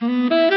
嗯。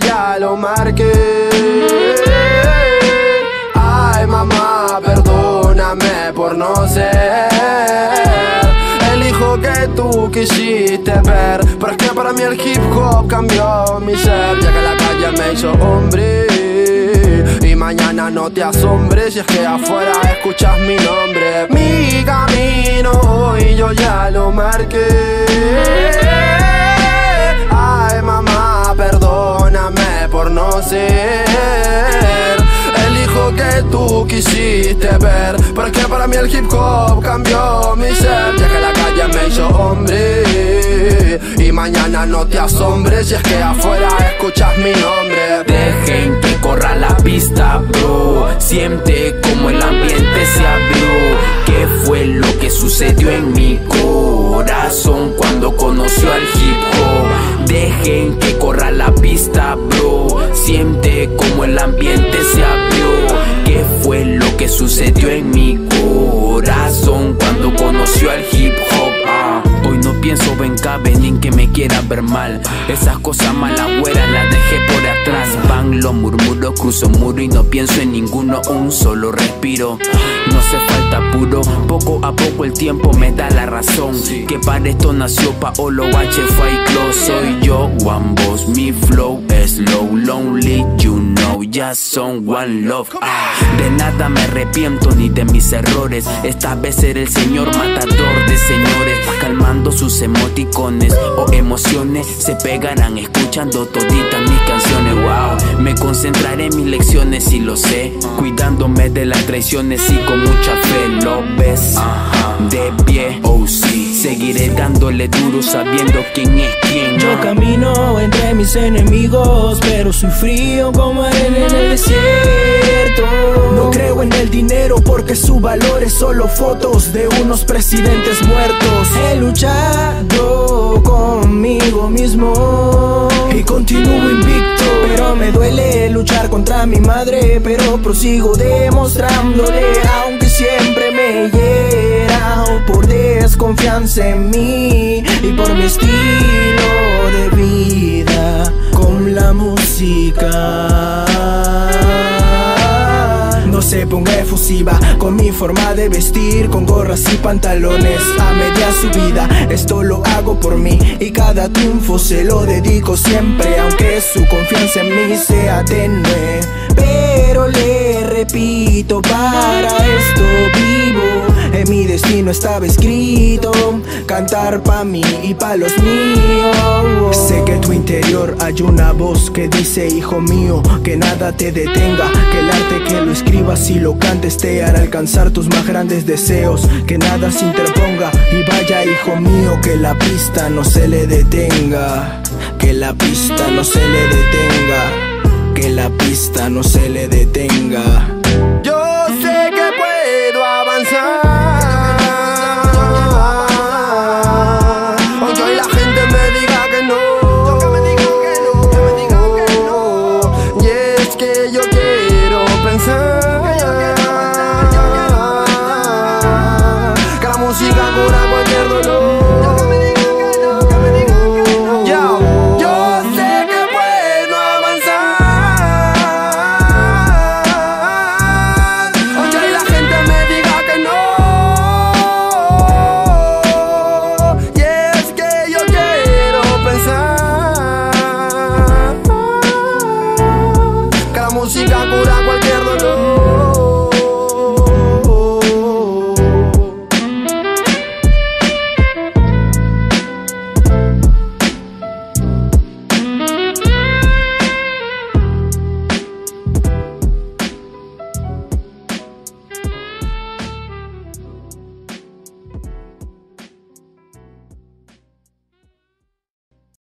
Ya lo marqué. Ay, mamá, perdóname por no ser el hijo que tú quisiste ver. Pero es que para mí el hip hop cambió mi ser, ya que la calle me hizo hombre. Y mañana no te asombres si es que afuera escuchas mi nombre. Mi camino y yo ya lo marqué. Ser el hijo que tú quisiste ver. Porque para mí el hip hop cambió mi ser. Ya que la calle me hizo hombre. Y mañana no te asombres si es que afuera escuchas mi nombre. Dejen que corra la pista, bro. Siente como el ambiente se abrió. ¿Qué fue lo que sucedió en ambiente se abrió. ¿Qué fue lo que sucedió en mi corazón cuando conoció al hip pienso en en que me quiera ver mal. Esas cosas malas güeras las dejé por atrás. Van los murmuros, cruzo muro y no pienso en ninguno. Un solo respiro. No hace falta puro. Poco a poco el tiempo me da la razón. Que para esto nació Paolo H. Close. Soy yo, one boss, mi flow slow, lonely, you know, ya son one love. Ah, de nada me arrepiento ni de mis errores. Esta vez ser el señor matador de señores, calmando sus emoticones o emociones. Se pegarán escuchando toditas mis canciones. Wow, me concentraré en mis lecciones y lo sé, cuidándome de las traiciones y con mucha fe. Lo ves de pie, oh sí, seguiré dándole duro sabiendo quién es quién. Yo camino entre mis enemigos pero soy frío como arena en el desierto. No creo en el dinero porque su valor es solo fotos de unos presidentes muertos. He luchado conmigo mismo y continúo invicto. Pero me duele luchar contra mi madre, pero prosigo demostrándole, aunque siempre me hiera por desconfianza en mí y por mi estilo de vida la música. No se ponga efusiva con mi forma de vestir, con gorras y pantalones a media subida. Esto lo hago por mí y cada triunfo se lo dedico siempre, aunque su confianza en mí sea tenue. Pero le repito, para esto mi destino estaba escrito. Cantar pa' mí y pa' los míos. Sé que en tu interior hay una voz que dice Hijo mío, que nada te detenga. Que el arte que lo escribas y lo cantes Te hará alcanzar tus más grandes deseos. Que nada se interponga Y vaya hijo mío, que la pista no se le detenga. Que la pista no se le detenga. Que la pista no se le detenga